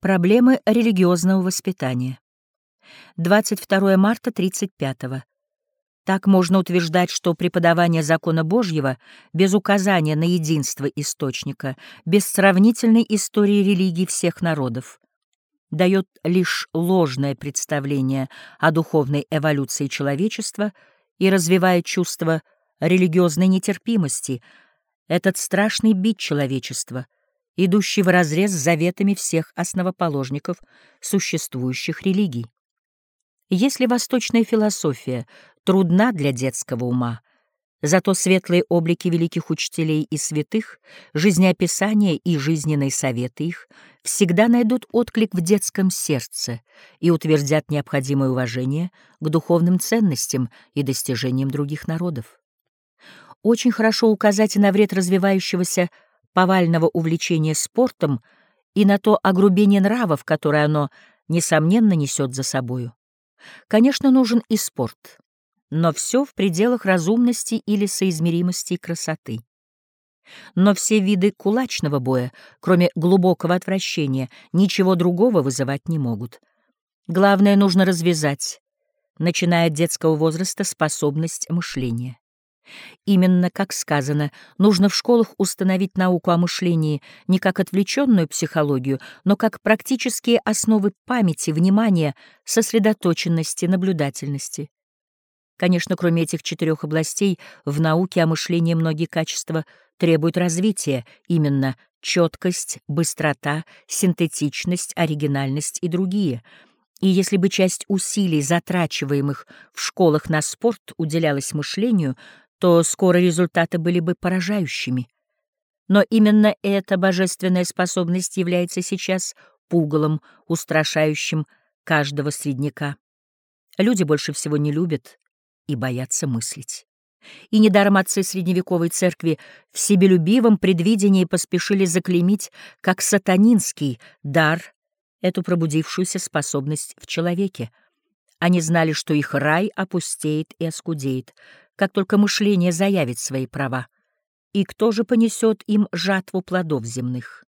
Проблемы религиозного воспитания. 22 марта 35 -го. Так можно утверждать, что преподавание закона Божьего без указания на единство источника, без сравнительной истории религий всех народов, дает лишь ложное представление о духовной эволюции человечества и развивает чувство религиозной нетерпимости, этот страшный бит человечества — идущий вразрез с заветами всех основоположников существующих религий. Если восточная философия трудна для детского ума, зато светлые облики великих учителей и святых, жизнеописания и жизненные советы их всегда найдут отклик в детском сердце и утвердят необходимое уважение к духовным ценностям и достижениям других народов. Очень хорошо указать на вред развивающегося повального увлечения спортом и на то огрубение нравов, которое оно, несомненно, несет за собою. Конечно, нужен и спорт, но все в пределах разумности или соизмеримости красоты. Но все виды кулачного боя, кроме глубокого отвращения, ничего другого вызывать не могут. Главное нужно развязать, начиная от детского возраста, способность мышления. Именно, как сказано, нужно в школах установить науку о мышлении не как отвлеченную психологию, но как практические основы памяти, внимания, сосредоточенности, наблюдательности. Конечно, кроме этих четырех областей, в науке о мышлении многие качества требуют развития, именно четкость, быстрота, синтетичность, оригинальность и другие — и если бы часть усилий, затрачиваемых в школах на спорт, уделялась мышлению, то скоро результаты были бы поражающими. Но именно эта божественная способность является сейчас пугалом, устрашающим каждого средняка. Люди больше всего не любят и боятся мыслить. И недаром отцы средневековой церкви в себелюбивом предвидении поспешили заклеймить как сатанинский дар эту пробудившуюся способность в человеке. Они знали, что их рай опустеет и оскудеет, как только мышление заявит свои права, и кто же понесет им жатву плодов земных.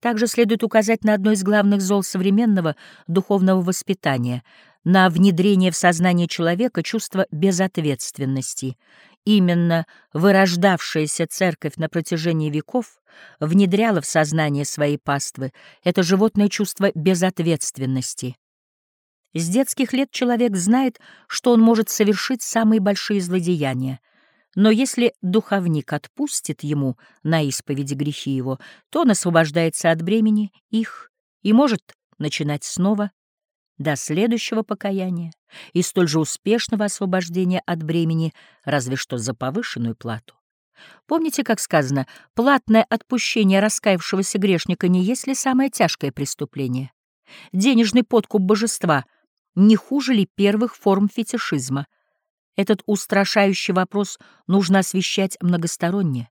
Также следует указать на одно из главных зол современного духовного воспитания — на внедрение в сознание человека чувства безответственности. Именно вырождавшаяся церковь на протяжении веков внедряла в сознание своей паствы это животное чувство безответственности. С детских лет человек знает, что он может совершить самые большие злодеяния. Но если духовник отпустит ему на исповеди грехи его, то он освобождается от бремени их и может начинать снова до следующего покаяния и столь же успешного освобождения от бремени, разве что за повышенную плату. Помните, как сказано, платное отпущение раскаявшегося грешника не есть ли самое тяжкое преступление? Денежный подкуп божества — не хуже ли первых форм фетишизма? Этот устрашающий вопрос нужно освещать многосторонне.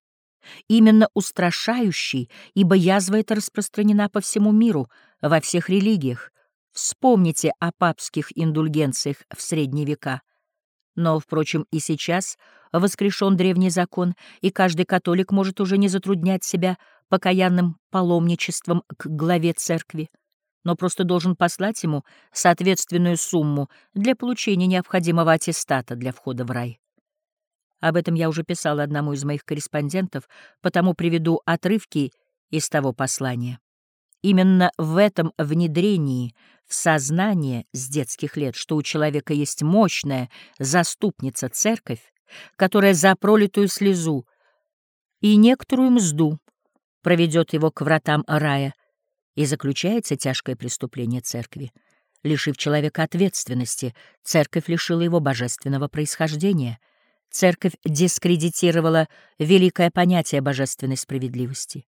Именно устрашающий, ибо язва эта распространена по всему миру, во всех религиях. Вспомните о папских индульгенциях в средние века. Но, впрочем, и сейчас воскрешен древний закон, и каждый католик может уже не затруднять себя покаянным паломничеством к главе церкви но просто должен послать ему соответственную сумму для получения необходимого аттестата для входа в рай. Об этом я уже писал одному из моих корреспондентов, потому приведу отрывки из того послания. Именно в этом внедрении в сознание с детских лет, что у человека есть мощная заступница церковь, которая за пролитую слезу и некоторую мзду проведет его к вратам рая, и заключается тяжкое преступление церкви. Лишив человека ответственности, церковь лишила его божественного происхождения. Церковь дискредитировала великое понятие божественной справедливости.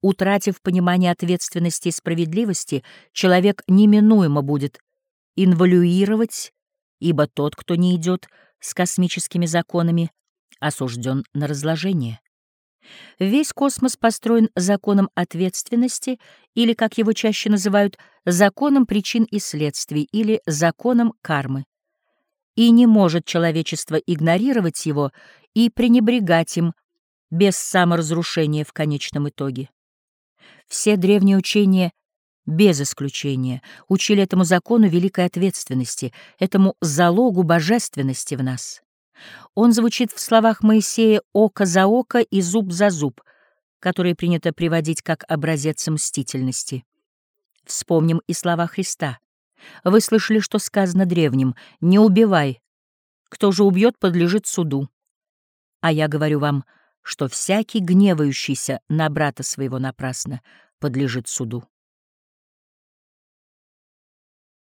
Утратив понимание ответственности и справедливости, человек неминуемо будет инвалюировать, ибо тот, кто не идет с космическими законами, осужден на разложение. Весь космос построен законом ответственности или, как его чаще называют, законом причин и следствий или законом кармы. И не может человечество игнорировать его и пренебрегать им без саморазрушения в конечном итоге. Все древние учения без исключения, учили этому закону великой ответственности, этому залогу божественности в нас. Он звучит в словах Моисея «око за око и зуб за зуб», которые принято приводить как образец мстительности. Вспомним и слова Христа. Вы слышали, что сказано древним «не убивай, кто же убьет, подлежит суду». А я говорю вам, что всякий гневающийся на брата своего напрасно подлежит суду.